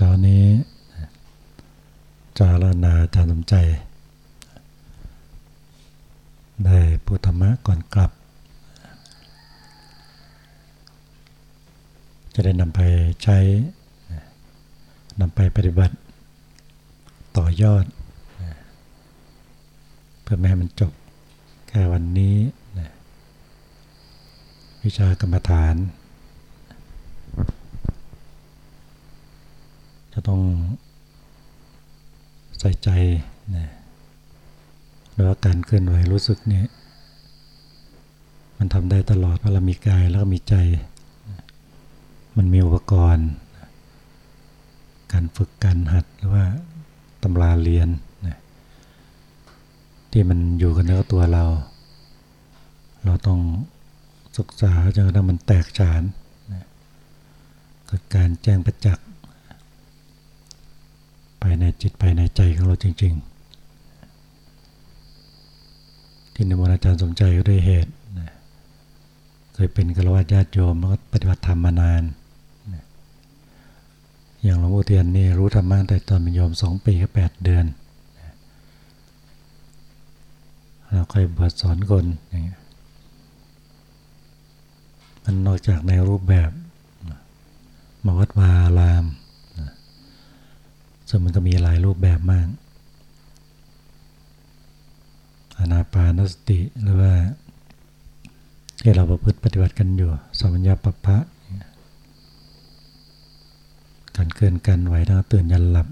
เช้านี้ จารนาจารสมใจ ได้พุทธมะก่อนกลับ จะได้นำไปใช้นำไปปฏิบัติ ต่อยอด เพื่อแม่ให้มันจบแค่วันนี้ วิชากรรมฐาน จะต้องใส่ใจนะแล้วการเคลื่อนไหวรู้สึกเนี่ยมันทำได้ตลอดเพราะเรามีกายแล้วก็มีใจ มันมีอุปกรณ์ การฝึกการหัดหรือว่าตำราเรียนนะที่มันอยู่กันเนื้อตัวเรา เราต้องศึกษาจนกระทั่งมันแตกฉานนะเกิดการแจ้งประจักษ์ ภายในจิตภายในใจของเราจริง ๆ ที่นมนอาจารย์สมใจก็ด้วยเหตุเคยเป็นกระวาญาติโยมแล้วก็ปฏิบัติธรรมมานาน อย่างหลวงพ่อเทียนนี่รู้ธรรมะแต่ตอนเป็นโยมสองปีกับแปดเดือน เราเคยบวชสอนคนอย่างเงี้ยมันนอกจากในรูปแบบ มาวัดวาอาราม ซึ่งมันก็มีหลายรูปแบบมาก อนาปานสติหรือว่าที่เราประพฤติปฏิบัติกันอยู่สมัญญาปปะ การเคลื่อนกันไหวทั้งตื่นยันหลับ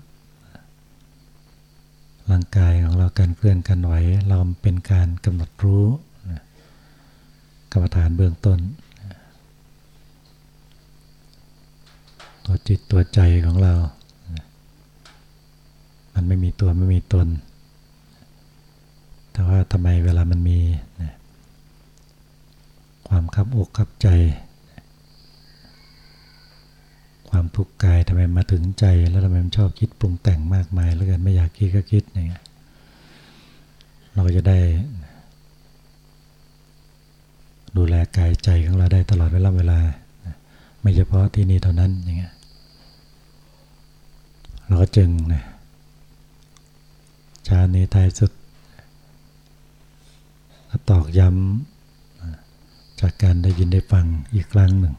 ร่างกายของเราการเคลื่อนกันไหวเราเป็นการกำหนดรู้กรรมฐานเบื้องต้น ตัวจิตตัวใจของเรา มันไม่มีตัวไม่มีตน แต่ว่าทำไมเวลามันมีนะความคับอกคับใจ ความทุกข์กายทำไมมาถึงใจแล้วทำไมมันชอบคิดปรุงแต่งมากมายแล้วกันไม่อยากคิดก็คิดอย่างเงี้ยเราก็จะได้ ดูแลกายใจของเราได้ตลอดเวลาเวลา ไม่เฉพาะที่นี่เท่านั้นอย่างเงี้ยเราก็จึงนะ ชาในท้ายสุดตอกย้ำจากการได้ยินได้ฟังอีกครั้งหนึ่ง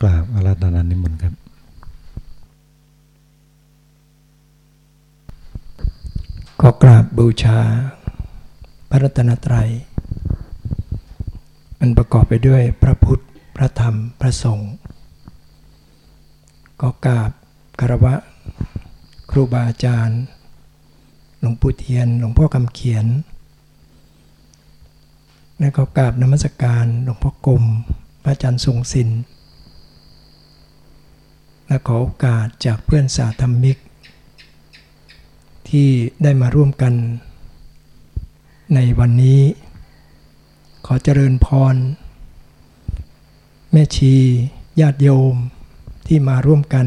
กราบอาราธนานิมนต์ครับก็กราบบูชา พระรัตนตรัย มันประกอบไปด้วยพระพุทธ พระธรรม พระสงฆ์ก็กราบคารวะ ครูบาอาจารย์ หลวงปู่เทียน หลวงพ่อคำเขียนและก็กราบนมัสการหลวงพ่อกรมพระอาจารย์ทรงศิลป์และขอโอกาสจากเพื่อนสาธรรมิก ที่ได้มาร่วมกัน ในวันนี้ ขอเจริญพร แม่ชีญาติโยมที่มาร่วมกัน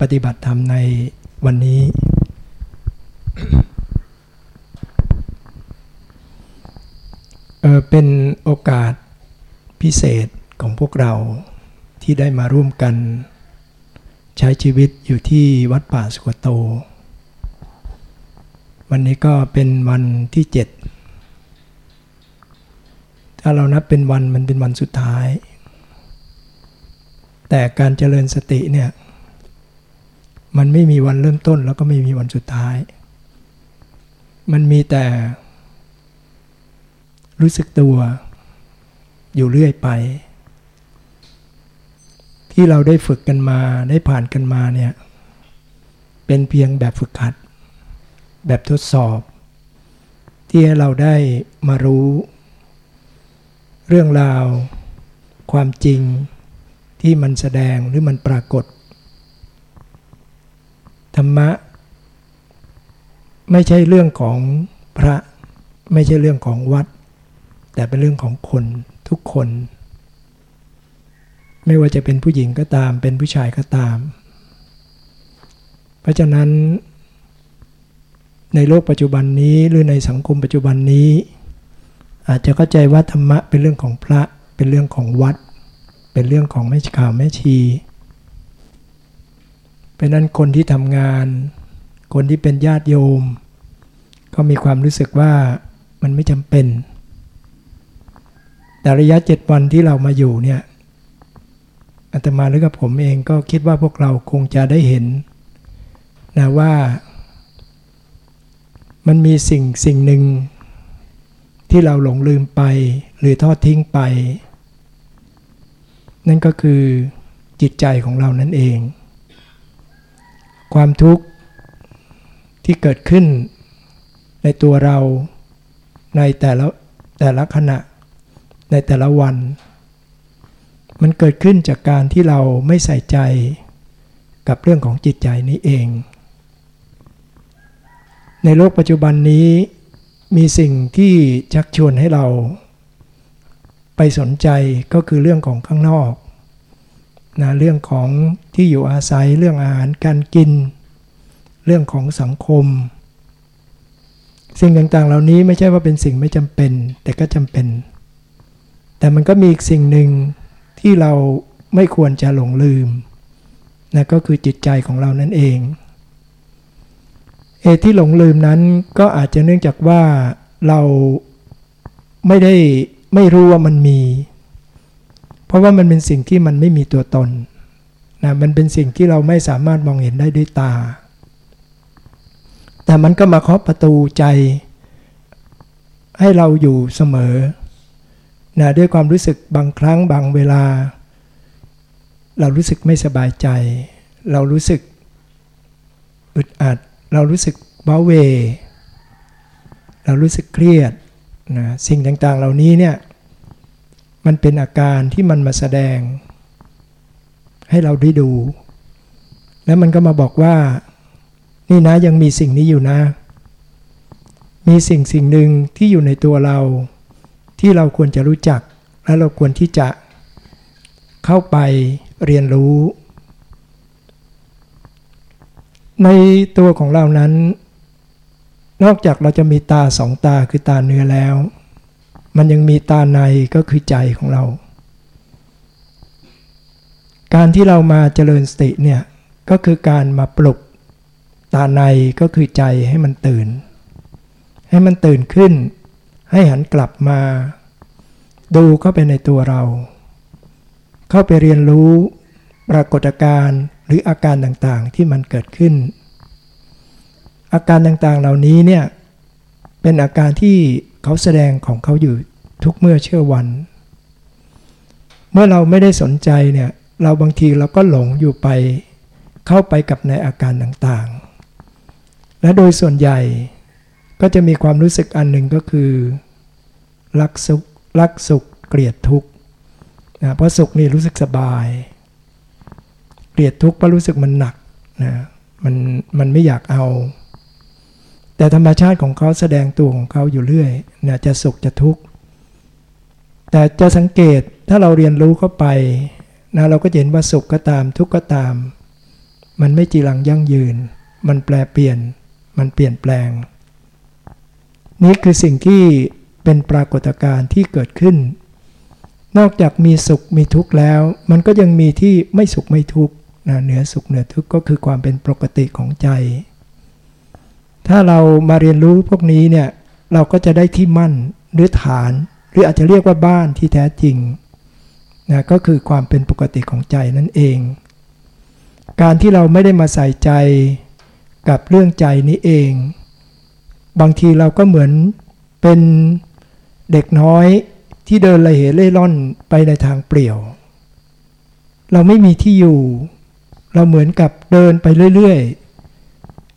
ปฏิบัติธรรมใน วันนี้เเป็นโอกาสพิเศษของพวกเราที่ได้มาร่วมกัน ใช้ชีวิตอยู่ที่วัดป่าสุกโต วันนี้ก็เป็นวันที่เจ็ดถ้าเรานับเป็นวันมันเป็นวันสุดท้าย แต่การเจริญสติเนี่ย มันไม่มีวันเริ่มต้นแล้วก็ไม่มีวันสุดท้าย มันมีแต่ รู้สึกตัว อยู่เรื่อยไป ที่เราได้ฝึกกันมาได้ผ่านกันมาเนี่ย เป็นเพียงแบบฝึกหัด แบบทดสอบ ที่ให้เราได้มารู้ เรื่องราว ความจริงที่มันแสดงหรือมันปรากฏ ธรรมะ ไม่ใช่เรื่องของพระ ไม่ใช่เรื่องของวัด แต่เป็นเรื่องของคนทุกคน ไม่ว่าจะเป็นผู้หญิงก็ตาม เป็นผู้ชายก็ตาม เพราะฉะนั้น ในโลกปัจจุบันนี้หรือในสังคมปัจจุบันนี้ อาจจะเข้าใจว่าธรรมะเป็นเรื่องของพระ เป็นเรื่องของวัด เป็นเรื่องของแม่ข่าวแม่ชี เพราะนั้นคนที่ทำงาน คนที่เป็นญาติโยม ก็มีความรู้สึกว่ามันไม่จำเป็น แต่ระยะเจ็ดวันที่เรามาอยู่เนี่ยอาตมาหรือกับผมเองก็คิดว่าพวกเราคงจะได้เห็นนะว่ามันมีสิ่งสิ่งหนึ่งที่เราหลงลืมไปหรือทอดทิ้งไป นั่นก็คือจิตใจของเรานั่นเอง ความทุกข์ที่เกิดขึ้นในตัวเราในแต่ละแต่ละขณะในแต่ละวัน มันเกิดขึ้นจากการที่เราไม่ใส่ใจกับเรื่องของจิตใจนี้เอง ในโลกปัจจุบันนี้มีสิ่งที่ชักชวนให้เรา ไปสนใจก็คือเรื่องของข้างนอก นะเรื่องของที่อยู่อาศัยเรื่องอาหารการกิน เรื่องของสังคม สิ่งต่างๆ เหล่านี้ไม่ใช่ว่าเป็นสิ่งไม่จำเป็น แต่ก็จำเป็น แต่มันก็มีอีกสิ่งหนึ่งที่เราไม่ควรจะหลงลืมนะก็คือจิตใจของเรานั่นเองเหตุที่หลงลืมนั้นก็อาจจะเนื่องจากว่าเราไม่ได้ไม่รู้ว่ามันมี เพราะว่ามันเป็นสิ่งที่มันไม่มีตัวตนนะมันเป็นสิ่งที่เราไม่สามารถมองเห็นได้ด้วยตา แต่มันก็มาเคาะประตูใจ ให้เราอยู่เสมอนะด้วยความรู้สึกบางครั้งบางเวลา เรารู้สึกไม่สบายใจ เรารู้สึกอึดอัด เรารู้สึกว้าเว เรารู้สึกเครียดนะสิ่งต่างๆเหล่านี้เนี่ย มันเป็นอาการที่มันมาแสดง ให้เราได้ดู แล้วมันก็มาบอกว่า นี่นะยังมีสิ่งนี้อยู่นะ มีสิ่งสิ่งหนึ่งที่อยู่ในตัวเรา ที่เราควรจะรู้จัก และเราควรที่จะ เข้าไปเรียนรู้ ในตัวของเรานั้น นอกจากเราจะมีตาสองตาคือตาเนื้อแล้ว มันยังมีตาในก็คือใจของเรา การที่เรามาเจริญสติเนี่ยก็คือการมาปลุกตาในก็คือใจให้มันตื่น ให้มันตื่นขึ้น ให้หันกลับมา ดูเข้าไปในตัวเรา เข้าไปเรียนรู้ปรากฏการณ์หรืออาการต่างๆที่มันเกิดขึ้น อาการต่างๆเหล่านี้เนี่ย เป็นอาการที่เขาแสดงของเขาอยู่ทุกเมื่อเชื่อวัน เมื่อเราไม่ได้สนใจเนี่ยเราบางทีเราก็หลงอยู่ไปเข้าไปกับในอาการต่างๆ และโดยส่วนใหญ่ก็จะมีความรู้สึกอันหนึ่งก็คือ รักสุขรักสุขเกลียดทุกข์นะเพราะสุขนี่รู้สึกสบาย เกลียดทุกข์เพราะรู้สึกมันหนักนะมันมันไม่อยากเอา แต่ธรรมชาติของเขาแสดงตัวของเขาอยู่เรื่อยนะจะสุขจะทุกข์แต่จะสังเกตถ้าเราเรียนรู้เข้าไปนะเราก็เห็นว่าสุขก็ตามทุกข์ก็ตาม มันไม่จีรังยั่งยืน มันแปลเปลี่ยน มันเปลี่ยนแปลง นี่คือสิ่งที่เป็นปรากฏการณ์ที่เกิดขึ้น นอกจากมีสุขมีทุกข์แล้ว มันก็ยังมีที่ไม่สุขไม่ทุกข์นะเหนือสุขเหนือทุกข์ก็คือความเป็นปกติของใจ ถ้าเรามาเรียนรู้พวกนี้เนี่ยเราก็จะได้ที่มั่นหรือฐาน หรืออาจจะเรียกว่าบ้านที่แท้จริงนะก็คือความเป็นปกติของใจนั่นเอง การที่เราไม่ได้มาใส่ใจกับเรื่องใจนี้เอง บางทีเราก็เหมือนเป็นเด็กน้อยที่เดินละเหเล่ร่อนไปในทางเปลี่ยว เราไม่มีที่อยู่ เราเหมือนกับเดินไปเรื่อยๆ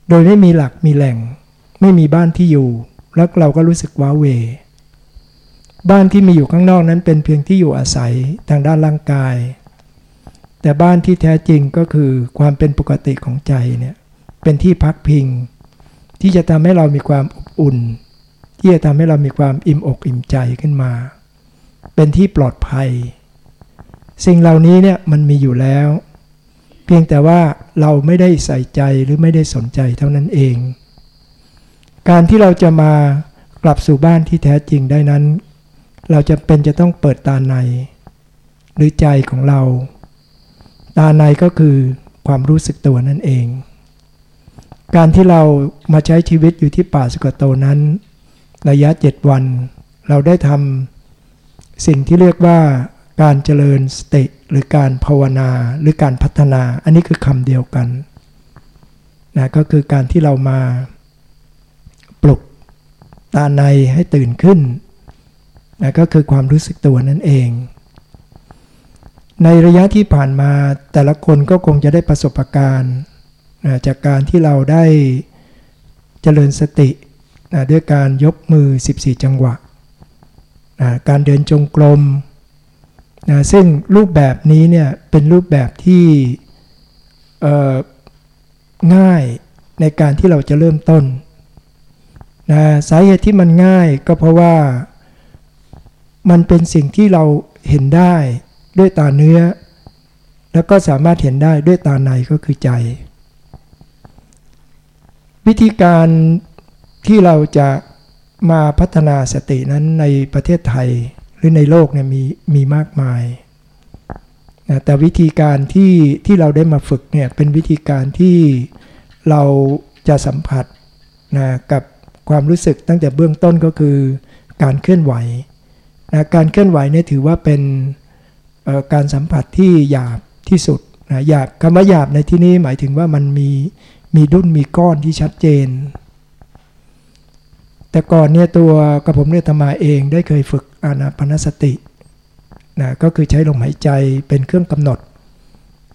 โดยไม่มีหลักมีแหล่ง ไม่มีบ้านที่อยู่ แล้วเราก็รู้สึกว้าเว บ้านที่มีอยู่ข้างนอกนั้นเป็นเพียงที่อยู่อาศัยทางด้านร่างกาย แต่บ้านที่แท้จริงก็คือความเป็นปกติของใจเนี่ยเป็นที่พักพิง ที่จะทำให้เรามีความอบอุ่น ที่จะทำให้เรามีความอิ่มอกอิ่มใจขึ้นมา เป็นที่ปลอดภัย สิ่งเหล่านี้เนี่ยมันมีอยู่แล้ว เพียงแต่ว่าเราไม่ได้ใส่ใจหรือไม่ได้สนใจเท่านั้นเอง การที่เราจะมากลับสู่บ้านที่แท้จริงได้นั้น เราจะเป็นจะต้องเปิดตาใน หรือใจของเรา ตาในก็คือความรู้สึกตัวนั่นเอง การที่เรามาใช้ชีวิตอยู่ที่ป่าสุกโตนั้น ระยะเจ็ดวัน เราได้ทำสิ่งที่เรียกว่า การเจริญสติหรือการภาวนาหรือการพัฒนา อันนี้คือคำเดียวกันนะก็คือการที่เรามาปลุกตาในให้ตื่นขึ้นนะก็คือความรู้สึกตัวนั่นเอง ในระยะที่ผ่านมาแต่ละคนก็คงจะได้ประสบการณ์นะจากการที่เราได้เจริญสตินะด้วยการยกมือ 14 จังหวะนะการเดินจงกรม นะซึ่งรูปแบบนี้เนี่ยเป็นรูปแบบที่ง่ายในการที่เราจะเริ่มต้นนะสาเหตุที่มันง่ายก็เพราะว่ามันเป็นสิ่งที่เราเห็นได้ด้วยตาเนื้อ แล้วก็สามารถเห็นได้ด้วยตาในก็คือใจ วิธีการที่เราจะมาพัฒนาสตินั้นในประเทศไทย รือในโลกเนี่ยมีมีมากมายนะแต่วิธีการที่ที่เราได้มาฝึกเนี่ยเป็นวิธีการที่เราจะสัมผัสนะกับความรู้สึกตั้งแต่เบื้องต้นก็คือการเคลื่อนไหวนะการเคลื่อนไหวเนี่ยถือว่าเป็นการสัมผัสที่หยาบที่สุดนะหยาบคำว่าหยาบในที่นี้หมายถึงว่ามันมีมีดุ้นมีก้อนที่ชัดเจน แต่ก่อนเนี่ยตัวกระผมเนี่ยธรรมาเองได้เคยฝึกอานาปนสตินะก็คือใช้ลมหายใจเป็นเครื่องกำหนด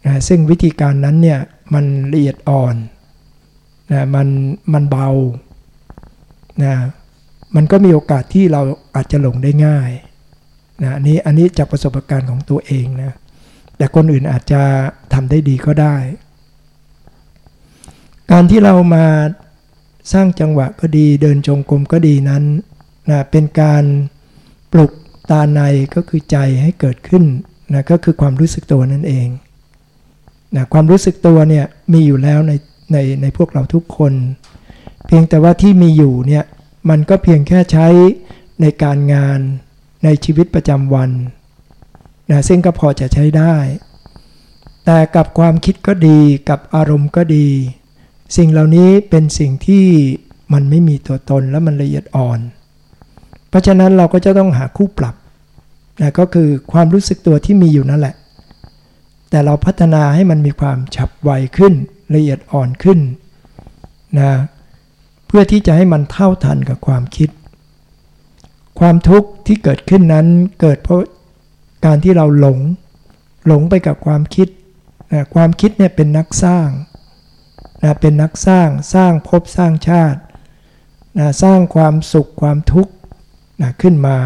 นะซึ่งวิธีการนั้นเนี่ยมันละเอียดอ่อนนะมันมันเบานะมันก็มีโอกาสที่เราอาจจะหลงได้ง่ายนะอันนี้อันนี้จากประสบการณ์ของตัวเองนะแต่คนอื่นอาจจะทำได้ดีก็ได้ การที่เรามา สร้างจังหวะก็ดีเดินจงกรมก็ดีนั้นนะเป็นการปลุกตาในก็คือใจให้เกิดขึ้นนะก็คือความรู้สึกตัวนั่นเองนะความรู้สึกตัวเนี่ยมีอยู่แล้วในในในพวกเราทุกคน เพียงแต่ว่าที่มีอยู่เนี่ยมันก็เพียงแค่ใช้ในการงานในชีวิตประจำวันนะซึ่งก็พอจะใช้ได้ แต่กับความคิดก็ดีกับอารมณ์ก็ดี สิ่งเหล่านี้เป็นสิ่งที่มันไม่มีตัวตนและมันละเอียดอ่อน เพราะฉะนั้นเราก็จะต้องหาคู่ปรับนะก็คือความรู้สึกตัวที่มีอยู่นั่นแหละ แต่เราพัฒนาให้มันมีความฉับไวขึ้น ละเอียดอ่อนขึ้นนะเพื่อที่จะให้มันเท่าทันกับความคิด ความทุกข์ที่เกิดขึ้นนั้นเกิดเพราะการที่เราหลง หลงไปกับความคิดนะความคิดเนี่ยเป็นนักสร้าง นะเป็นนักสร้างสร้างภพสร้างชาตินะสร้างความสุขความทุกข์นะขึ้นมา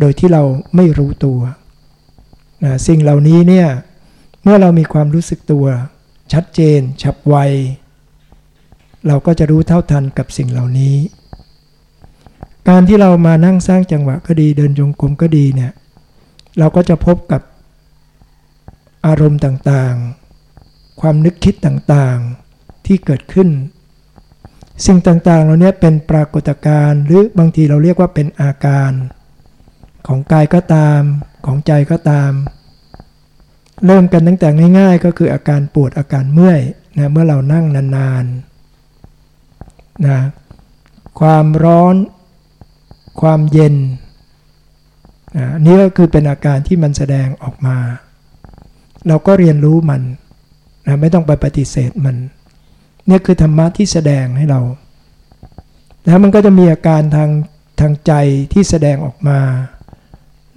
โดยที่เราไม่รู้ตัวนะสิ่งเหล่านี้เนี่ยเมื่อเรามีความรู้สึกตัว ชัดเจน ฉับไว เราก็จะรู้เท่าทันกับสิ่งเหล่านี้ การที่เรามานั่งสร้างจังหวะก็ดีเดินจงกรมก็ดีเนี่ยเราก็จะพบกับอารมณ์ต่างๆ ความนึกคิดต่างๆที่เกิดขึ้น สิ่งต่างๆ เหล่านี้เป็นปรากฏการณ์หรือบางทีเราเรียกว่าเป็นอาการ ของกายก็ตาม ของใจก็ตาม เริ่มกันตั้งแต่ง่ายๆ ก็คืออาการปวดอาการเมื่อยนะเมื่อเรานั่งนานๆนะความร้อน ความเย็นนะนี่ก็คือเป็นอาการที่มันแสดงออกมา เราก็เรียนรู้มัน นะไม่ต้องไปปฏิเสธมันนี่คือธรรมะที่แสดงให้เราแล้วมันก็จะมีอาการทางทางใจที่แสดงออกมา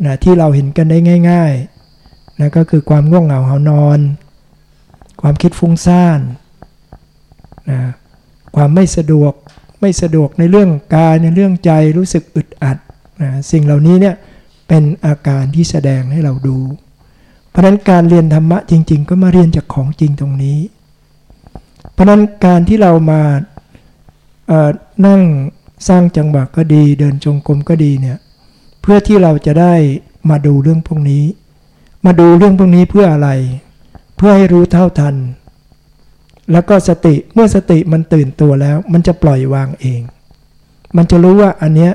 นะที่เราเห็นกันได้ง่ายๆนะก็คือความง่วงเหงาหานอน ความคิดฟุ้งซ่านนะความไม่สะดวกไม่สะดวกในเรื่องกายในเรื่องใจรู้สึกอึดอัดนะสิ่งเหล่านี้เนี่ยเป็นอาการที่แสดงให้เราดู เพราะนั้นการเรียนธรรมะจริง ๆ ก็มาเรียนจากของจริงตรงนี้ เพราะนั้นการที่เรามานั่งสร้างจังหวะก็ดี เดินจงกรมก็ดีเนี่ยเพื่อที่เราจะได้มาดูเรื่องพวกนี้ มาดูเรื่องพวกนี้เพื่ออะไร เพื่อให้รู้เท่าทัน แล้วก็สติเมื่อสติมันตื่นตัวแล้ว มันจะปล่อยวางเอง มันจะรู้ว่าอันเนี้ย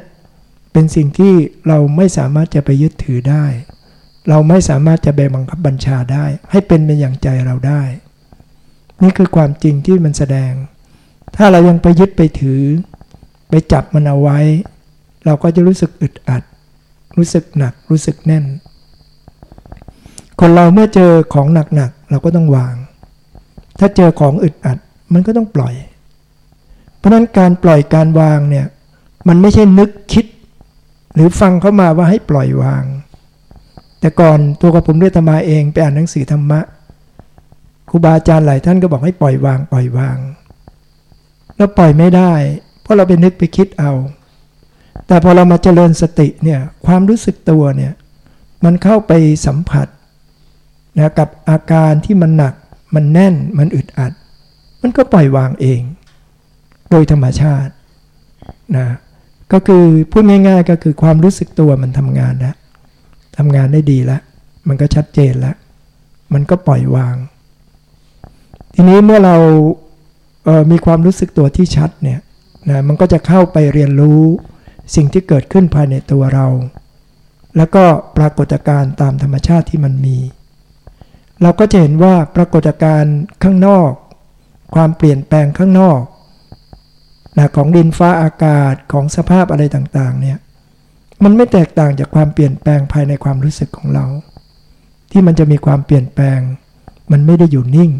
เป็นสิ่งที่เราไม่สามารถจะไปยึดถือได้ เราไม่สามารถจะไปบังคับบัญชาได้ ให้เป็นเป็นอย่างใจเราได้ นี่คือความจริงที่มันแสดง ถ้าเรายังไปยึดไปถือ ไปจับมันเอาไว้ เราก็จะรู้สึกอึดอัด รู้สึกหนัก รู้สึกแน่น คนเราเมื่อเจอของหนักๆเราก็ต้องวาง ถ้าเจอของอึดอัดมันก็ต้องปล่อย เพราะนั้นการปล่อยการวางเนี่ยมันไม่ใช่นึกคิด หรือฟังเข้ามาว่าให้ปล่อยวาง แต่ก่อนตัวกับผมด้วยธรรมาเองไปอ่านหนังสือธรรมะครูบาอาจารย์หลายท่านก็บอกให้ปล่อยวางปล่อยวาง แล้วปล่อยไม่ได้ เพราะเราไปนึกไปคิดเอา แต่พอเรามาเจริญสติเนี่ยความรู้สึกตัวเนี่ยมันเข้าไปสัมผัสนะกับอาการที่มันหนัก มันแน่นมันอึดอัด มันก็ปล่อยวางเอง โดยธรรมชาตินะก็คือพูดง่ายๆก็คือความรู้สึกตัวมันทำงานแล้ว ทำงานได้ดีแล้ว มันก็ชัดเจนแล้ว มันก็ปล่อยวาง ทีนี้เมื่อเราเมีความรู้สึกตัวที่ชัดเนี่ยนะมันก็จะเข้าไปเรียนรู้สิ่งที่เกิดขึ้นภายในตัวเรา แล้วก็ปรากฏการณ์ตามธรรมชาติที่มันมี เราก็จะเห็นว่าปรากฏการณ์ข้างนอก ความเปลี่ยนแปลงข้างนอกนะของดินฟ้าอากาศของสภาพอะไรต่างๆเนี่ย มันไม่แตกต่างจากความเปลี่ยนแปลงภายในความรู้สึกของเรา ที่มันจะมีความเปลี่ยนแปลง มันไม่ได้อยู่นิ่ง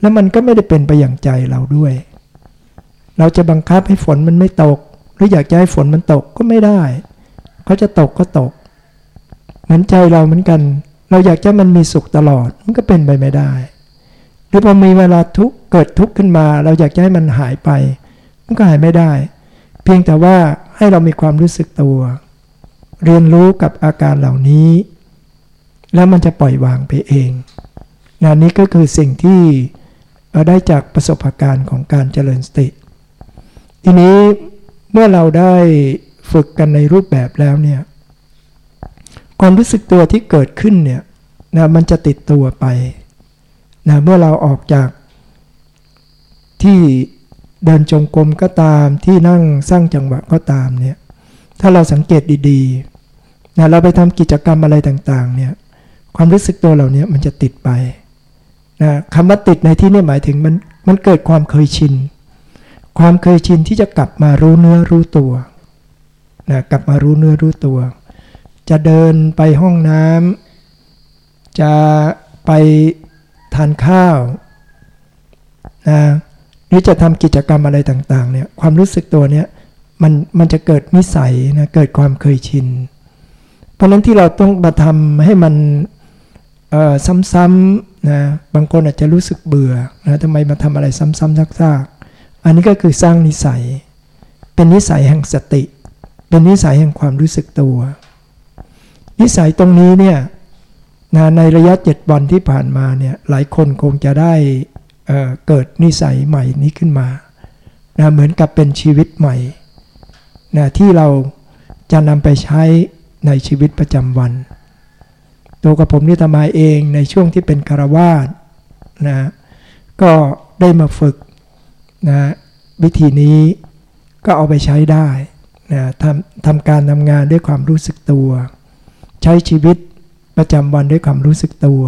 แล้วมันก็ไม่ได้เป็นไปอย่างใจเราด้วย เราจะบังคับให้ฝนมันไม่ตก หรืออยากจะให้ฝนมันตกก็ไม่ได้เขาจะตกก็ตก เหมือนใจเราเหมือนกัน เราอยากจะมันมีสุขตลอดมันก็เป็นไปไม่ได้ หรือพอมีเวลาทุกเกิดทุกข์ขึ้นมา เราอยากจะให้มันหายไป มันก็หายไม่ได้ เพียงแต่ว่าให้เรามีความรู้สึกตัว เรียนรู้กับอาการเหล่านี้ แล้วมันจะปล่อยวางไปเองงานนี้ก็คือสิ่งที่เราได้จากประสบการณ์ของการเจริญสติ ทีนี้เมื่อเราได้ฝึกกันในรูปแบบแล้วเนี่ยความรู้สึกตัวที่เกิดขึ้นเนี่ยนะมันจะติดตัวไปนะเมื่อเราออกจากที่เดินจงกรมก็ตามที่นั่งสร้างจังหวะก็ตามเนี่ย ถ้าเราสังเกตดีๆนะเราไปทำกิจกรรมอะไรต่างๆ เนี่ย ความรู้สึกตัวเหล่านี้มันจะติดไปนะคำว่าติดในที่นี้หมายถึงมันมันเกิดความเคยชิน ความเคยชินที่จะกลับมารู้เนื้อรู้ตัวนะกลับมารู้เนื้อรู้ตัว จะเดินไปห้องน้ำจะไปทานข้าวนะหรือจะทำกิจกรรมอะไรต่าง ๆ เนี่ย ความรู้สึกตัวเนี้ย มันมันจะเกิดนิสัยนะเกิดความเคยชิน เพราะนั้นที่เราต้องมาทำให้มันซ้ำๆนะบางคนอาจจะรู้สึกเบื่อนะทำไมมาทำอะไรซ้ำๆซากๆ อันนี้ก็คือสร้างนิสัย เป็นนิสัยแห่งสติ เป็นนิสัยแห่งความรู้สึกตัว นิสัยตรงนี้เนี่ยนะในระยะเจ็ดวันที่ผ่านมาเนี่ยหลายคนคงจะได้เเกิดนิสัยใหม่นี้ขึ้นมานะเหมือนกับเป็นชีวิตใหม่ นะที่เราจะนำไปใช้ในชีวิตประจำวัน ตัวกับผมนี่ทำมาเองในช่วงที่เป็นคารวาสนะก็ได้มาฝึกนะวิธีนี้ก็เอาไปใช้ได้นะทำทำการทำงานด้วยความรู้สึกตัว ใช้ชีวิตประจำวันด้วยความรู้สึกตัว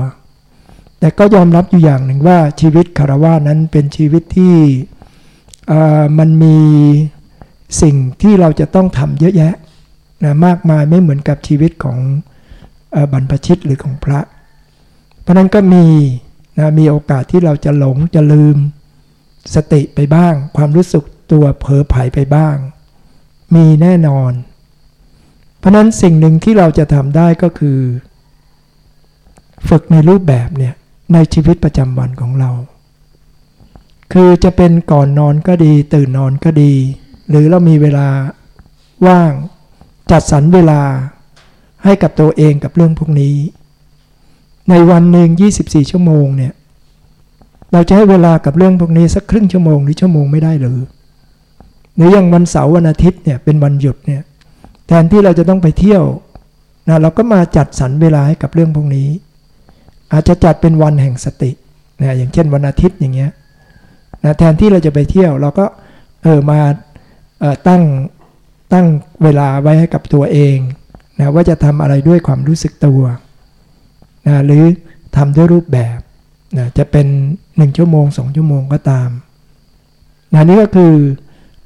แต่ก็ยอมรับอยู่อย่างหนึ่งว่าชีวิตคารวาสนั้นเป็นชีวิตที่มันมี สิ่งที่เราจะต้องทำเยอะแยะนะมากมายไม่เหมือนกับชีวิตของบรรพชิตหรือของพระ เพราะนั้นก็มีนะมีโอกาสที่เราจะหลงจะลืมสติไปบ้าง ความรู้สึกตัวเผลอไผไปบ้าง มีแน่นอน เพราะนั้นสิ่งหนึ่งที่เราจะทำได้ก็คือ ฝึกในรูปแบบเนี่ยในชีวิตประจำวันของเรา คือจะเป็นก่อนนอนก็ดี ตื่นนอนก็ดี หรือเรามีเวลาว่างจัดสรรเวลาให้กับตัวเองกับเรื่องพวกนี้ ในวันหนึ่ง24 ชั่วโมงเนี่ยเราจะให้เวลากับเรื่องพวกนี้สักครึ่งชั่วโมงหรือชั่วโมงไม่ได้หรือหรืออย่างวันเสาร์วันอาทิตย์เนี่ยเป็นวันหยุดเนี่ยแทนที่เราจะต้องไปเที่ยวนะเราก็มาจัดสรรเวลาให้กับเรื่องพวกนี้ อาจจะจัดเป็นวันแห่งสตินะอย่างเช่นวันอาทิตย์อย่างเงี้ยนะแทนที่เราจะไปเที่ยว เราก็เออมา ตั้งตั้งเวลาไว้ให้กับตัวเองนะว่าจะทำอะไรด้วยความรู้สึกตัวนะหรือทำด้วยรูปแบบนะจะเป็นหนึ่งชั่วโมงสองชั่วโมงก็ตามนะนี่ก็คือ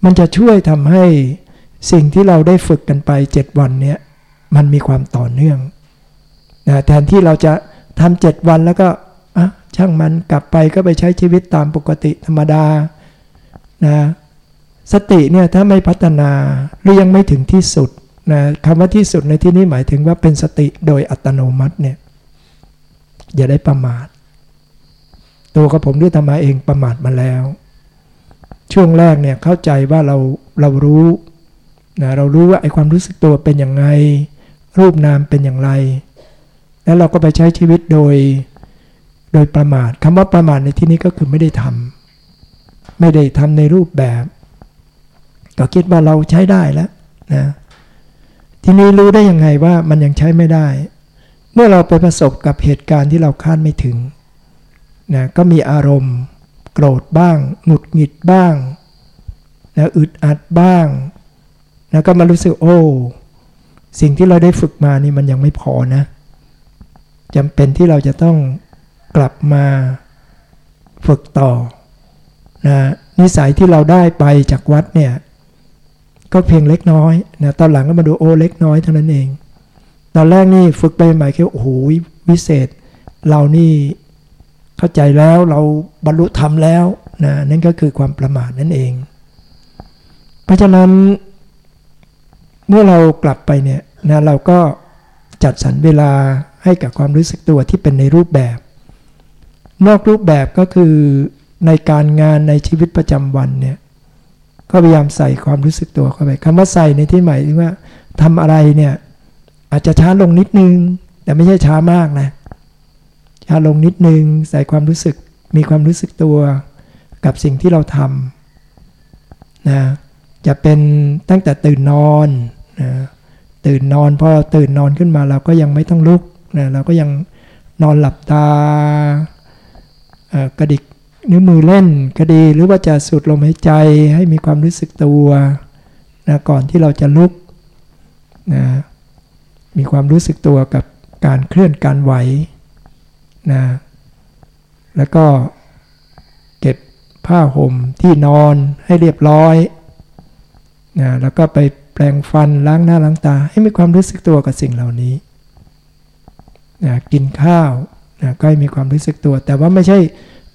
มันจะช่วยทำให้สิ่งที่เราได้ฝึกกันไป 7 วันเนี้ยมันมีความต่อเนื่องนะแทนที่เราจะทำเจ็ดวันแล้วก็อะช่างมันกลับไปก็ไปใช้ชีวิตตามปกติธรรมดานะ สติเนี่ยถ้าไม่พัฒนาหรือยังไม่ถึงที่สุดนะคำว่าที่สุดในที่นี้หมายถึงว่าเป็นสติโดยอัตโนมัติเนี่ยอย่าได้ประมาทตัวกับผมด้วยธรรมาเองประมาทมาแล้ว ช่วงแรกเนี่ยเข้าใจว่าเราเรารู้นะเรารู้ว่าไอความรู้สึกตัวเป็นอย่างไรรูปนามเป็นอย่างไร แล้วเราก็ไปใช้ชีวิตโดยโดยประมาทคำว่าประมาทในที่นี้ก็คือไม่ได้ทำไม่ได้ทำในรูปแบบ ก็คิดว่าเราใช้ได้แล้วนะทีนี้รู้ได้ยังไงว่ามันยังใช้ไม่ได้ เมื่อเราไปประสบกับเหตุการณ์ที่เราคาดไม่ถึงนะก็มีอารมณ์ โกรธบ้าง หงุดหงิดบ้างนะอึดอัดบ้างแล้วก็มารู้สึกโอ้สิ่งที่เราได้ฝึกมานี่มันยังไม่พอนะจำเป็นที่เราจะต้องกลับมาฝึกต่อนะนิสัยที่เราได้ไปจากวัดเนี่ย ก็เพียงเล็กน้อยนะตอนหลังก็มาดูโอ้เล็กน้อยเท่านั้นเอง ตอนแรกนี่ฝึกไปใหม่คือโอ้โหวิเศษ เรานี่เข้าใจแล้วเราบรรลุธรรมแล้วนะนั่นก็คือความประมาทนั่นเอง เพราะฉะนั้น เมื่อเรากลับไปเนี่ยนะเราก็จัดสรรเวลาให้กับความรู้สึกตัวที่เป็นในรูปแบบ นอกรูปแบบก็คือในการงานในชีวิตประจำวันเนี่ย ก็พยายามใส่ความรู้สึกตัวเข้าไปคำว่าใส่ในที่หมายถึงว่าทำอะไรเนี่ยอาจจะช้าลงนิดนึง แต่ไม่ใช่ช้ามากนะช้าลงนิดนึง ใส่ความรู้สึกมีความรู้สึกตัวกับสิ่งที่เราทำนะจะเป็นตั้งแต่ตื่นนอนนะตื่นนอนพอตื่นนอนขึ้นมาเราก็ยังไม่ต้องลุกนะเราก็ยังนอนหลับตากระดิก นิ้วมือเล่นก็ดีหรือว่าจะสูดลมหายใจให้มีความรู้สึกตัวนะก่อนที่เราจะลุกนะมีความรู้สึกตัวกับการเคลื่อนการไหวนะแล้วก็เก็บผ้าห่มที่นอนให้เรียบร้อยนะแล้วก็ไปแปรงฟันล้างหน้าล้างตา ให้มีความรู้สึกตัวกับสิ่งเหล่านี้นะกินข้าวนะก็ให้มีความรู้สึกตัว แต่ว่าไม่ใช่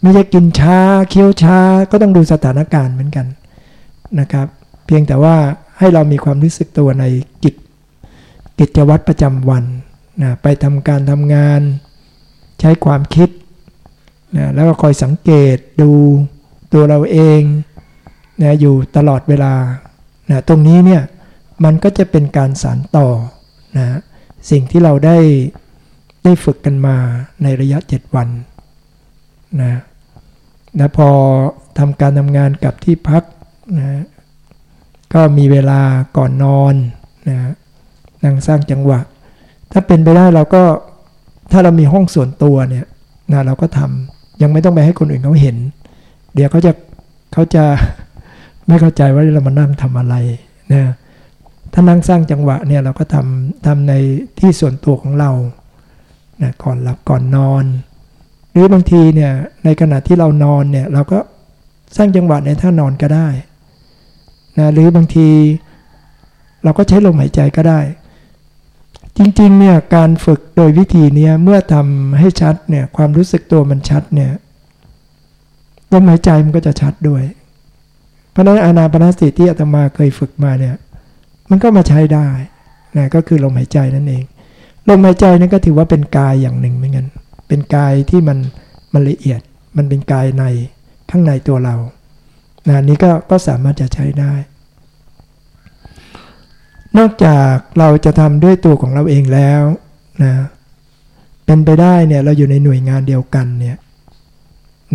ไม่ใช่กินช้าเคี้ยวช้าก็ต้องดูสถานการณ์เหมือนกันนะครับ เพียงแต่ว่าให้เรามีความรู้สึกตัวในกิจกิจวัตรประจำวันนะไปทำการทำงาน ใช้ความคิดนะแล้วก็คอยสังเกตดูตัวเราเองนะอยู่ตลอดเวลานะตรงนี้เนี่ยมันก็จะเป็นการสานต่อนะสิ่งที่เราได้ได้ฝึกกันมาในระยะ 7 วัน นะนะพอทำการทำงานกับที่พักนะก็มีเวลาก่อนนอนนะนั่งสร้างจังหวะ ถ้าเป็นไปได้เราก็ถ้าเรามีห้องส่วนตัวเนี่ยนะเราก็ทำยังไม่ต้องไปให้คนอื่นเขาเห็น เดี๋ยวเขาจะเขาจะไม่เข้าใจว่าเรามานั่งทำอะไรนะถ้านั่งสร้างจังหวะเนี่ยเราก็ทำทำในที่ส่วนตัวของเรานะก่อนหลับก่อนนอน รือบางทีเนี่ยในขณะที่เรานอนเนี่ยเราก็สร้างจังหวะในท่านอนก็ได้นะหรือบางทีเราก็ใช้ลมหายใจก็ได้ จริงๆเนี่ยการฝึกโดยวิธีนี้เมื่อทำให้ชัดเนี่ยความรู้สึกตัวมันชัดเนี่ยลมหายใจมันก็จะชัดด้วย เพราะนั้นอานาปนสติที่อาตมาเคยฝึกมาเนี่ยมันก็มาใช้ได้นะก็คือลมหายใจนั่นเอง ลมหายใจนั่นก็ถือว่าเป็นกายอย่างหนึ่งเหมือนกัน เป็นกายที่มันมันละเอียด มันเป็นกายในข้างในตัวเรานะนี้ก็ก็สามารถจะใช้ได้ นอกจากเราจะทำด้วยตัวของเราเองแล้วนะเป็นไปได้เนี่ยเราอยู่ในหน่วยงานเดียวกันเนี่ย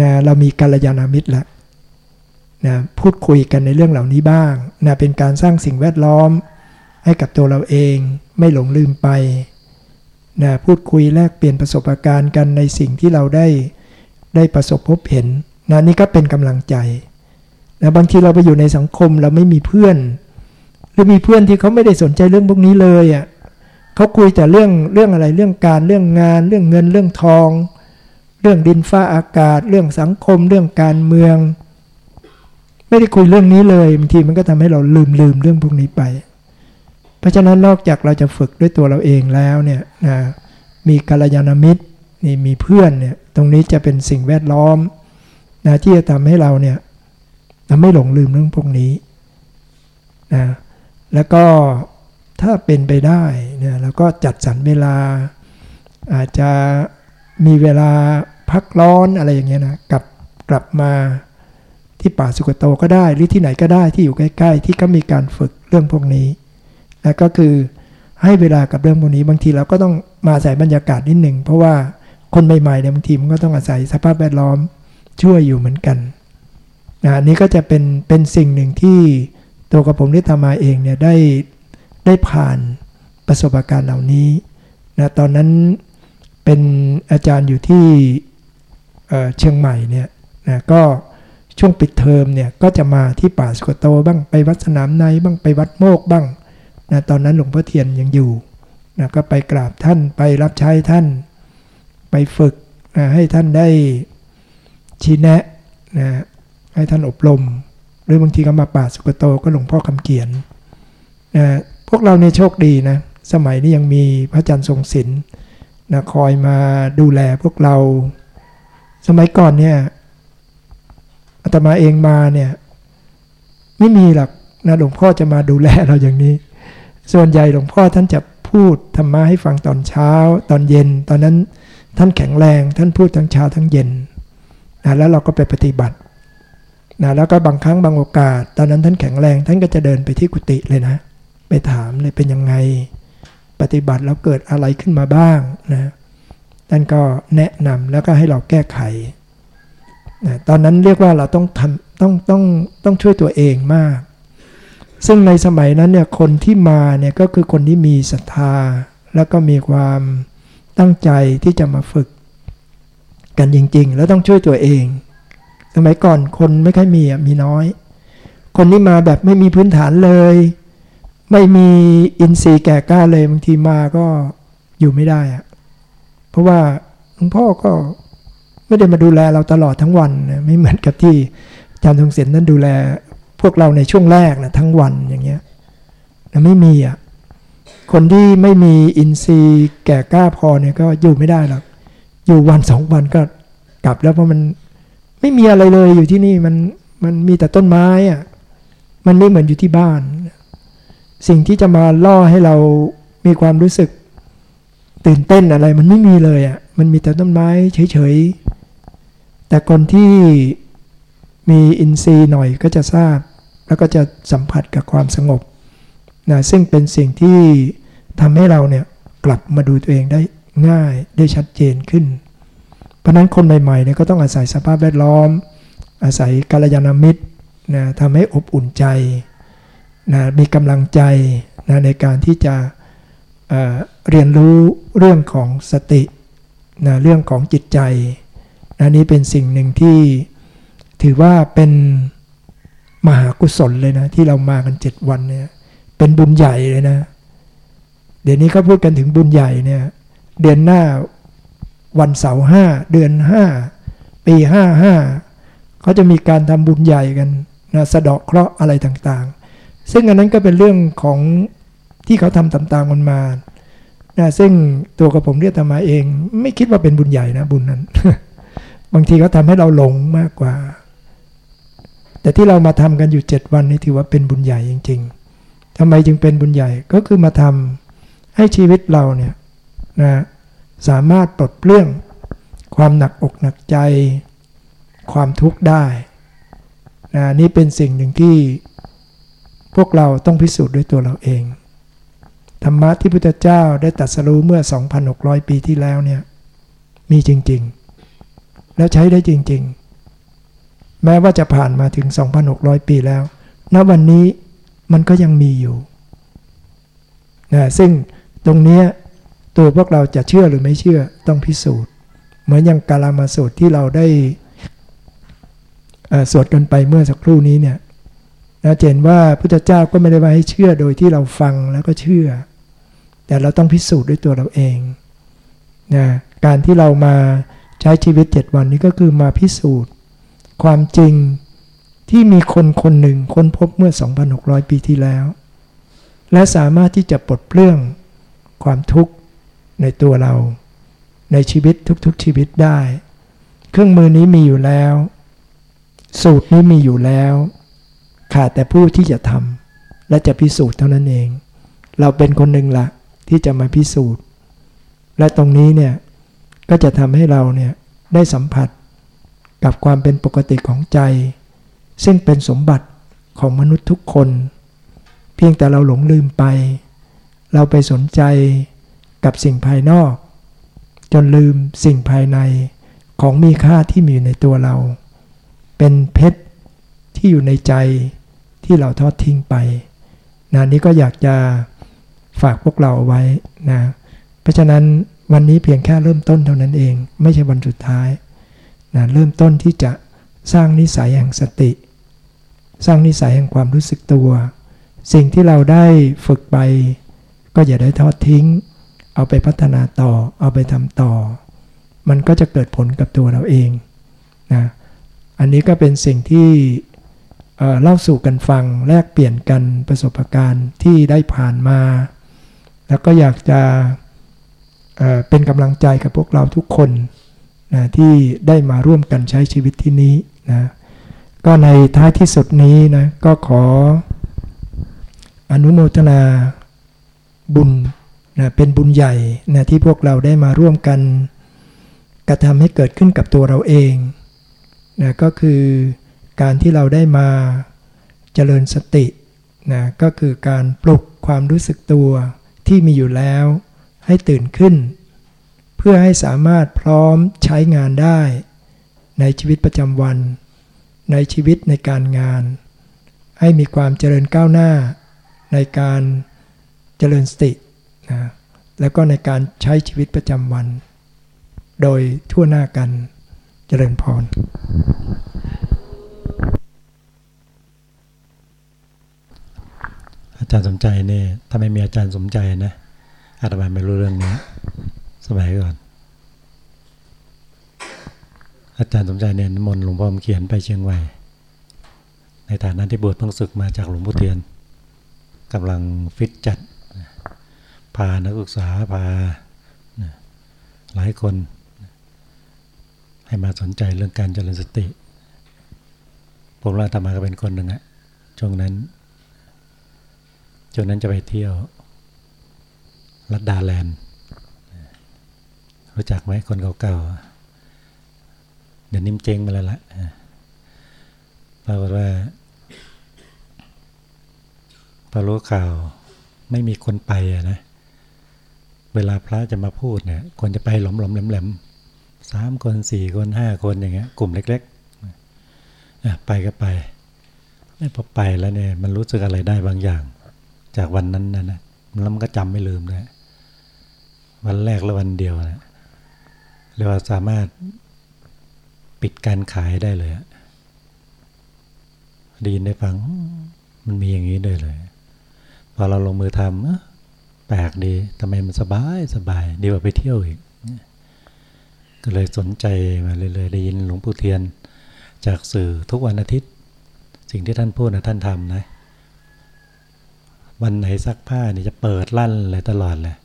นะเรามีกัลยาณมิตรแล้วนะพูดคุยกันในเรื่องเหล่านี้บ้างนะเป็นการสร้างสิ่งแวดล้อมให้กับตัวเราเองไม่หลงลืมไป นะพูดคุยแลกเปลี่ยนประสบการณ์กันในสิ่งที่เราได้ได้ประสบพบเห็นนะนี่ก็เป็นกำลังใจนะบางทีเราไปอยู่ในสังคมเราไม่มีเพื่อน หรือมีเพื่อนที่เขาไม่ได้สนใจเรื่องพวกนี้เลยอะ่ะเขาคุยแต่เรื่องเรื่องอะไรเรื่องการเรื่องงาน เรื่องเงินเรื่องทอง เรื่องดินฟ้าอากาศ เรื่องสังคม เรื่องการเมือง ไม่ได้คุยเรื่องนี้เลยบางทีมันก็ทำให้เราลืมลืมเรื่องพวกนี้ไป เพราะฉะนั้นนอกจากเราจะฝึกด้วยตัวเราเองแล้วเนี่ยนะมีกัลยาณมิตรนี่มีเพื่อนเนี่ยตรงนี้จะเป็นสิ่งแวดล้อมนะที่จะทำให้เราเนี่ยไม่หลงลืมเรื่องพวกนี้นะแล้วก็ถ้าเป็นไปได้เนี่ยเราก็จัดสรรเวลา อาจจะมีเวลาพักร้อนอะไรอย่างเงี้ยนะกลับกลับมาที่ป่าสุกโตก็ได้ หรือที่ไหนก็ได้ที่อยู่ใกล้ ๆ ที่ก็มีการฝึกเรื่องพวกนี้ นะก็คือให้เวลากับเรื่องพวกนี้บางทีเราก็ต้องมาใส่บรรยากาศนิดหนึ่งเพราะว่าคนใหม่ๆเนี่ยบางทีมันก็ต้องอาศัยสภาพแวดล้อมช่วยอยู่เหมือนกันนะนี้ก็จะเป็นเป็นสิ่งหนึ่งที่ตัวกับผมที่ทำมาเองเนี่ยได้ได้ผ่านประสบการณ์เหล่านี้นะตอนนั้นเป็นอาจารย์อยู่ที่เชียงใหม่เนี่ยนะก็ช่วงปิดเทอมเนี่ยก็จะมาที่ป่าสกโตบ้างไปวัดสนามในบ้างไปวัดโมกบ้าง นะตอนนั้นหลวงพ่อเทียนยังอยู่นะก็ไปกราบท่านไปรับใช้ท่าน ไปฝึกนะให้ท่านได้ชี้แนะนะให้ท่านอบรม หรือบางทีก็มาป่าสุกโตก็หลวงพ่อคำเขียนนะพวกเราเนี่ยโชคดีนะสมัยนี้ยังมีพระอาจารย์ทรงศิลป์นะคอยมาดูแลพวกเรา สมัยก่อนเนี่ยอาตมาเองมาเนี่ย ไม่มีหรอกนะหลวงพ่อจะมาดูแลเราอย่างนี้ ส่วนใหญ่หลวงพ่อท่านจะพูดธรรมะให้ฟังตอนเช้า ตอนเย็น ตอนนั้นท่านแข็งแรง ท่านพูดทั้งเช้าทั้งเย็นนะแล้วเราก็ไปปฏิบัตินะแล้วก็บางครั้งบางโอกาส ตอนนั้นท่านแข็งแรง ท่านก็จะเดินไปที่กุฏิเลยนะ ไปถามเลยเป็นยังไง ปฏิบัติแล้วเกิดอะไรขึ้นมาบ้างนะท่านก็แนะนำแล้วก็ให้เราแก้ไขนะตอนนั้นเรียกว่าเราต้องทำต้องต้องต้องช่วยตัวเองมาก ซึ่งในสมัยนั้นเนี่ยคนที่มาเนี่ยก็คือคนที่มีศรัทธา แล้วก็มีความตั้งใจที่จะมาฝึก กันจริง ๆ แล้วต้องช่วยตัวเอง สมัยก่อนคนไม่ค่อยมีมีน้อย คนที่มาแบบไม่มีพื้นฐานเลย ไม่มีอินทรีย์แก่กล้าเลยบางทีมาก็อยู่ไม่ได้อะเพราะว่าหลวงพ่อก็ไม่ได้มาดูแลเราตลอดทั้งวัน ไม่เหมือนกับที่อาจารย์ทงเสียนนั้นดูแล พวกเราในช่วงแรกนะทั้งวันอย่างเงี้ยนะไม่มีอะคนที่ไม่มีอินทรีย์แก่กล้าพอเนี่ยก็อยู่ไม่ได้หรอกอยู่วันสองวันก็กลับแล้วเพราะมันไม่มีอะไรเลยอยู่ที่นี่มันมันมีแต่ต้นไม้อะมันไม่เหมือนอยู่ที่บ้าน สิ่งที่จะมาล่อให้เรามีความรู้สึกตื่นเต้นอะไร มันไม่มีเลยอะมันมีแต่ต้นไม้เฉยๆแต่คนที่มีอินทรีย์หน่อยก็จะทราบ แล้วก็จะสัมผัสกับความสงบนะซึ่งเป็นสิ่งที่ทำให้เราเนี่ยกลับมาดูตัวเองได้ง่ายได้ชัดเจนขึ้น เพราะนั้นคนใหม่ๆเนี่ยก็ต้องอาศัยสภาพแวดล้อม อาศัยกัลยาณมิตรนะทำให้อบอุ่นใจนะมีกำลังใจนะในการที่จะเเรียนรู้เรื่องของสตินะเรื่องของจิตใจนะนี้เป็นสิ่งหนึ่งที่ถือว่าเป็น มหากุศลเลยนะ ที่เรามากันเจ็ดวันเนี่ย เป็นบุญใหญ่เลยนะ เดี๋ยวนี้เขาพูดกันถึงบุญใหญ่เนี่ย เดือนหน้าวันเสาร์ห้าเดือนห้าปีห้าห้าเขาจะมีการทำบุญใหญ่กันนะสะดาะเคราะห์อะไรต่างๆ ซึ่งอันนั้นก็เป็นเรื่องของที่เขาทำตามๆกันมานะซึ่งตัวกับผมเรียกธรรมาเอง ไม่คิดว่าเป็นบุญใหญ่นะบุญนั้น บางทีเขาทาให้เราหลงมากกว่า แต่ที่เรามาทำกันอยู่เจ็ดวันนี้ถือว่าเป็นบุญใหญ่จริง ๆทำไมจึงเป็นบุญใหญ่ก็คือมาทำให้ชีวิตเราเนี่ยนะสามารถปลดเปลื้องความหนักอกหนักใจ ความทุกข์ได้นะนี่เป็นสิ่งหนึ่งที่พวกเราต้องพิสูจน์ด้วยตัวเราเอง ธรรมะที่พุทธเจ้าได้ตัดสรู้เมื่อ 2,600 ปีที่แล้วเนี่ยมีจริง ๆ แล้วใช้ได้จริง ๆ แม้ว่าจะผ่านมาถึง 2,600 ปีแล้ว ณ วันนี้มันก็ยังมีอยู่นะซึ่งตรงนี้ตัวพวกเราจะเชื่อหรือไม่เชื่อต้องพิสูจน์ เหมือนอย่างกาลามาสูตรที่เราได้สวดกันไปเมื่อสักครู่นี้เนี่ยนะเห็นว่าพุทธเจ้าก็ไม่ได้ว่าให้เชื่อโดยที่เราฟังแล้วก็เชื่อ แต่เราต้องพิสูจน์ด้วยตัวเราเองนะการที่เรามาใช้ชีวิตเจ็ดวันนี้ก็คือมาพิสูจน์ ความจริงที่มีคนคนหนึ่งค้นพบเมื่อ 2,600 ปีที่แล้ว และสามารถที่จะปลดเปลื้องความทุกข์ในตัวเรา ในชีวิตทุกๆชีวิตได้ เครื่องมือนี้มีอยู่แล้ว สูตรนี้มีอยู่แล้ว ขาดแต่ผู้ที่จะทำและจะพิสูจน์เท่านั้นเอง เราเป็นคนหนึ่งละที่จะมาพิสูจน์ และตรงนี้เนี่ยก็จะทำให้เราเนี่ยได้สัมผัส กับความเป็นปกติของใจ ซึ่งเป็นสมบัติของมนุษย์ทุกคน เพียงแต่เราหลงลืมไป เราไปสนใจกับสิ่งภายนอก จนลืมสิ่งภายในของมีค่าที่มีอยู่ในตัวเรา เป็นเพชรที่อยู่ในใจที่เราทอดทิ้งไปนะนี้ก็อยากจะฝากพวกเราเอาไว้นะ เพราะฉะนั้นวันนี้เพียงแค่เริ่มต้นเท่านั้นเอง ไม่ใช่วันสุดท้าย นะเริ่มต้นที่จะสร้างนิสัยแห่งสติ สร้างนิสัยแห่งความรู้สึกตัว สิ่งที่เราได้ฝึกไป ก็อย่าได้ทอดทิ้ง เอาไปพัฒนาต่อ เอาไปทำต่อ มันก็จะเกิดผลกับตัวเราเองนะอันนี้ก็เป็นสิ่งที่เล่าสู่กันฟังแลกเปลี่ยนกันประสบการณ์ที่ได้ผ่านมา แล้วก็อยากจะเป็นกำลังใจกับพวกเราทุกคน นะที่ได้มาร่วมกันใช้ชีวิตที่นี้นะก็ในท้ายที่สุดนี้นะก็ขออนุโมทนาบุญนะเป็นบุญใหญ่นะที่พวกเราได้มาร่วมกัน กระทำให้เกิดขึ้นกับตัวเราเองนะก็คือการที่เราได้มาเจริญสตินะก็คือการปลุกความรู้สึกตัวที่มีอยู่แล้วให้ตื่นขึ้น พื่อให้สามารถพร้อมใช้งานได้ ในชีวิตประจำวัน ในชีวิตในการงาน ให้มีความเจริญก้าวหน้า ในการเจริญสตินะแล้วก็ในการใช้ชีวิตประจำวัน โดยทั่วหน้ากันเจริญพรอาจารย์สมใจเนี่ยถ้าไม่มีอาจารย์สมใจนะอาตมาไม่รู้เรื่องนี้ สมัยก่อน อาจารย์สมใจเนี่ยมนหลวงพ่อมเขียนไปเชียงใหม่ในฐานะที่บวชเพิ่งศึกมาจากหลวงพ่อเทียนกำลังฟิตจัด พานักศึกษาพาหลายคน ให้มาสนใจเรื่องการเจริญสติ ผมว่าธรรมาก็เป็นคนหนึ่งอะช่วงนั้นช่วงนั้นจะไปเที่ยวรัดดาแลนด์ รู้จักไหมคนเก่าๆ เดี๋ยวนิ่มเจงมาแล้วละปรากฏว่าพอรู้ข่าวไม่มีคนไปอะนะ เวลาพระจะมาพูดเนี่ยคนจะไปหลอมหลอมแหลมแหลมสามคนสี่คนห้าคนอย่างเงี้ย กลุ่มเล็กๆไปก็ไปไม่พอไปแล้วเนี่ยมันรู้สึกอะไรได้บางอย่าง จากวันนั้นนะนะแล้วมันก็จำไม่ลืมเลยวันแรกและวันเดียวนะ เรียกว่าสามารถปิดการขายได้เลยดีนได้ฟังมันมีอย่างนี้ด้วยเลย พอเราลงมือทำแปลกดีทำไมมันสบายสบาย ดีกว่าไปเที่ยวอีก ก็เลยสนใจมาเลยเลยได้ยินหลวงปู่เทียน จากสื่อทุกวันอาทิตย์ สิ่งที่ท่านพูดนะท่านทำนะวันไหนซักผ้าเนี่ยจะเปิดลั่นเลยตลอดเลย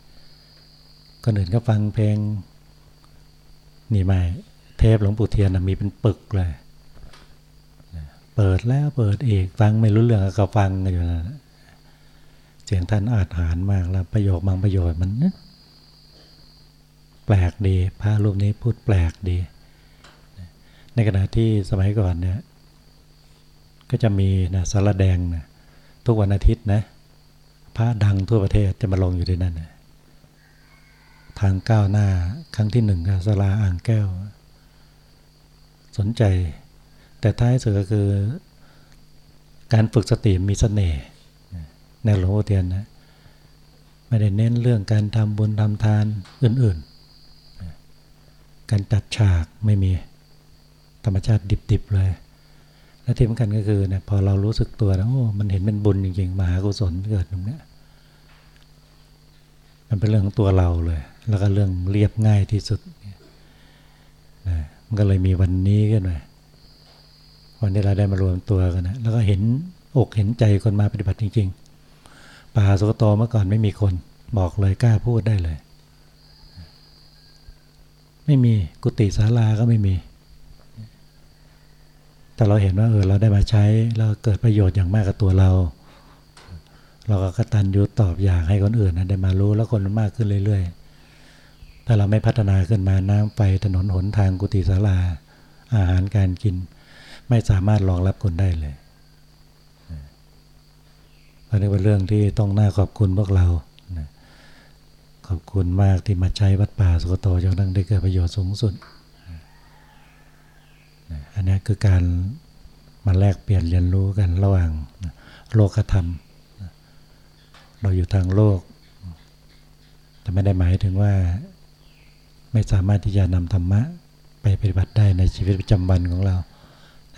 คนอื่นก็ฟังเพลง นี่ไม่เทปหลวงปู่เทียนมีเป็นปึกเลยเปิดแล้วเปิดอีกฟังไม่รู้เรื่องก็ฟังกันอยู่นะเสียงท่านอาจหารมากแล้วประโยคบางประโยชน์มันแปลกดีพระรูปนี้พูดแปลกดี ในขณะที่สมัยก่อนเนี่ยก็จะมีนะสารแดงนะทุกวันอาทิตย์นะพระดังทั่วประเทศจะมาลงอยู่ที่นั่นนะ ทางก้าวหน้าครั้งที่หนึ่งสลาอ่างแก้ว สนใจ แต่ท้ายสุดก็คือ การฝึกสติมีสเสน่ห์ในหลวงพ่อเทียนนะไม่ได้เน้นเรื่องการทำบุญทำทานอื่นๆ การจัดฉากไม่มีธรรมชาติดิบๆเลย และที่สำคัญก็คือเนี่ยพอเรารู้สึกตัวแล้วโอ้มันเห็นเป็นบุญจริงๆมหากุศลเกิดตรงนี้มันเป็นเรื่องของตัวเราเลย แล้วก็เรื่องเรียบง่ายที่สุดนะมันก็เลยมีวันนี้ขึ้นมาวันที่เราได้มารวมตัวกันนะแล้วก็เห็นอกเห็นใจคนมาปฏิบัติจริง ๆ ป่าสุกโตเมื่อก่อนไม่มีคนบอกเลยกล้าพูดได้เลย ไม่มีกุฏิศาลาก็ไม่มี แต่เราเห็นว่าเออเราได้มาใช้แล้วเกิดประโยชน์อย่างมากกับตัวเรา เราก็กตัญญูตอบอยากให้คนอื่นนะได้มารู้แล้วคนมันมากขึ้นเรื่อยๆ ถ้าเราไม่พัฒนาขึ้นมาน้ำไฟถนนหนทางกุฏิศาลา อาหารการกิน ไม่สามารถรองรับคนได้เลยอันนี้เป็นเรื่องที่ต้องน่าขอบคุณพวกเรา ขอบคุณมากที่มาใช้วัดป่าสุกโตจนทั้งได้เกิดประโยชน์สูงสุด อันนี้คือการมาแลกเปลี่ยนเรียนรู้กันระหว่างโลกธรรม เราอยู่ทางโลก แต่ไม่ได้หมายถึงว่า ไม่สามารถที่จะนำธรรมะไปปฏิบัติได้ในชีวิตประจำวันของเรา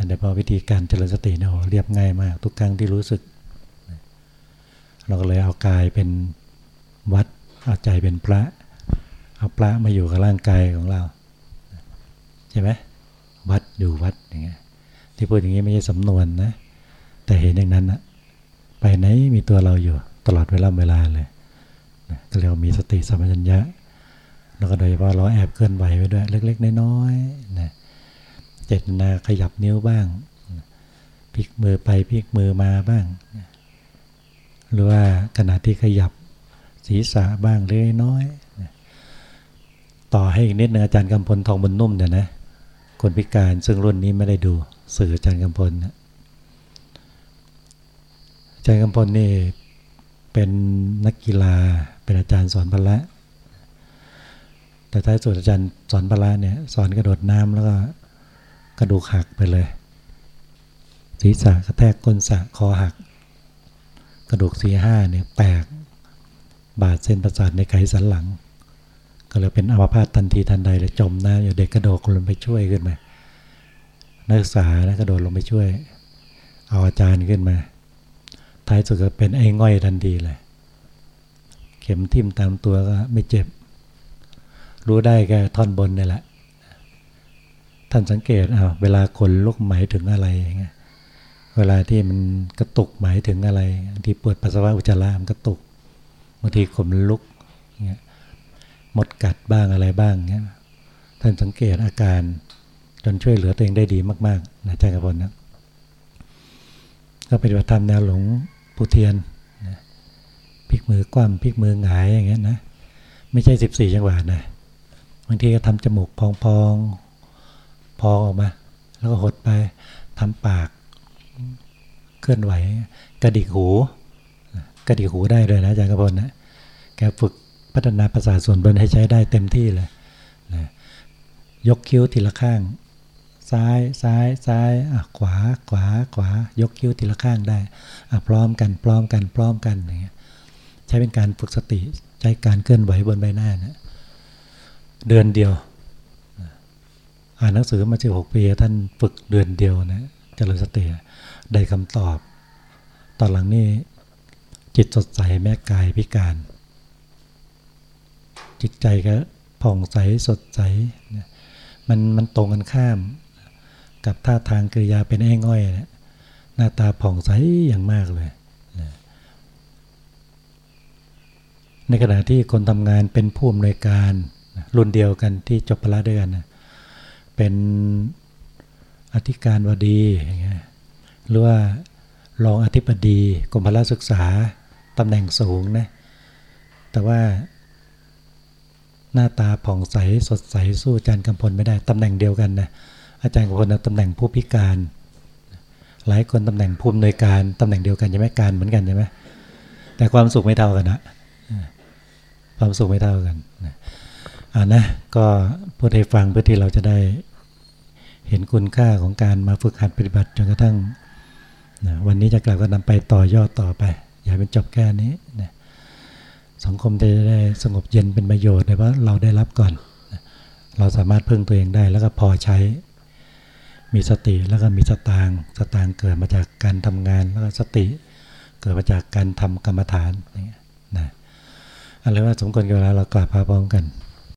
แต่พอวิธีการเจริญสติเนี่ยเรียบง่ายมาก ทุกครั้งที่รู้สึก เราก็เลยเอากายเป็นวัด เอาใจเป็นพระ เอาพระมาอยู่กับร่างกายของเรา ใช่ไหมวัดอยู่วัดอย่างเงี้ยที่พูดอย่างนี้ไม่ใช่สำนวนนะ แต่เห็นอย่างนั้นนะไปไหนมีตัวเราอยู่ตลอดเวลาเวลาเลยก็เรียกว่ามีสติสัมปชัญญะ แล้วก็โดยเฉพาะเราแอบเคลื่อนไหวไว้ด้วย เล็ก ๆ น้อยๆนะเจตนาขยับนิ้วบ้างพลิกมือไปพลิกมือมาบ้าง หรือว่าขณะที่ขยับศีรษะบ้างเล็กน้อยต่อให้อีกนิดนึงอาจารย์กำพลทองบนนุ่มเนี่ยนะคนพิการซึ่งรุ่นนี้ไม่ได้ดูสื่ออาจารย์กำพลนะอาจารย์กำพลนี่เป็นนักกีฬาเป็นอาจารย์สอนพละ แต่ท้ายสุดอาจารย์สอนพละเนี่ยสอนกระโดดน้ำแล้วก็กระดูกหักไปเลย ศีรษะกระแทกก้นสะคอหัก กระดูกสี่ห้าเนี่ยแตก บาดเส้นประสาทในไขสันหลัง ก็เลยเป็นอัมพาตทันทีทันใดเลยจมน้ำอยู่เด็กกระโดดลงไปช่วยขึ้นมา นักศึกษานะกระโดดลงไปช่วย เอาอาจารย์ขึ้นมา ท้ายสุดก็เป็นไอ้ง่อยทันทีเลย เข็มทิ่มตามตัวก็ไม่เจ็บ รู้ได้แค่ท่อนบนนี่แหละ ท่านสังเกตเอาเวลาคนลุกหมายถึงอะไรเงี้ยเวลาที่มันกระตุกหมายถึงอะไรบางทีปวดปัสสาวะอุจจาระมันกระตุกบางทีขมลุกเงี้ยหมดกัดบ้างอะไรบ้างเงี้ยท่านสังเกตอาการจนช่วยเหลือตัวเองได้ดีมากๆนะอาจารย์กระพลนะก็ปฏิบัติธรรมแนวหลงปุเทียนนะพลิกมือกว้ำพลิกมือหงายอย่างเงี้ยนะ ไม่ใช่สิบสี่จังหวะนะ บางทีก็ทำจมูกพองๆพองออกมา แล้วก็หดไปทำปาก เคลื่อนไหว กระดิกหู กระดิกหูได้เลยนะอาจารย์กระพลนะแกฝึกพัฒนาประสาส่วนบนให้ใช้ได้เต็มที่เลยนะยกคิ้วทีละข้าง ซ้ายซ้ายซ้ายอะขวาขวาขวายกคิ้วทีละข้างได้อะพร้อมกันพร้อมกันพร้อมกันอย่างเงี้ยใช้เป็นการฝึกสติใช้การเคลื่อนไหวบนใบหน้านะ เดือนเดียว อ่านหนังสือมาสิบหกปีท่านฝึกเดือนเดียวนะเจริญสติได้คำตอบ ตอนหลังนี่จิตสดใสแม้กายพิการ จิตใจก็ผ่องใสสดใส มันมันตรงกันข้าม กับท่าทางกริยาเป็นไอ้ง่อยนะหน้าตาผ่องใสอย่างมากเลยในขณะที่คนทำงานเป็นผู้อำนวยการ รุ่นเดียวกันที่จบปละด้วยกันเป็นอธิการบดีอย่างเงี้ยหรือว่ารองอธิบดีกรมพละศึกษาตำแหน่งสูงนะแต่ว่าหน้าตาผ่องใสสดใสสู้อาจารย์กำพลไม่ได้ตำแหน่งเดียวกันนะอาจารย์กำพลตำแหน่งผู้พิการ หลายคนตำแหน่งผู้อำนวยการตำแหน่งเดียวกันใช่ไหมการเหมือนกันใช่ไหมแต่ความสุขไม่เท่ากันนะความสุขไม่เท่ากันนะ อ่านะก็พูดให้ฟังเพื่อที่เราจะได้เห็นคุณค่าของการมาฝึกหัดปฏิบัติจนกระทั่งนะวันนี้จะกลับก็นำไปต่อยอดต่อไป อย่าเป็นจบแค่นี้นะสังคมจะได้สงบเย็นเป็นประโยชน์เลยว่าเราได้รับก่อนนะเราสามารถพึ่งตัวเองได้แล้วก็พอใช้ มีสติแล้วก็มีสตางสตางเกิดมาจากการทำงานแล้วก็สติเกิดมาจากการทำกรรมฐานนะอะไรว่าสมควรกับเวลาเรากลับพาพร้อมกัน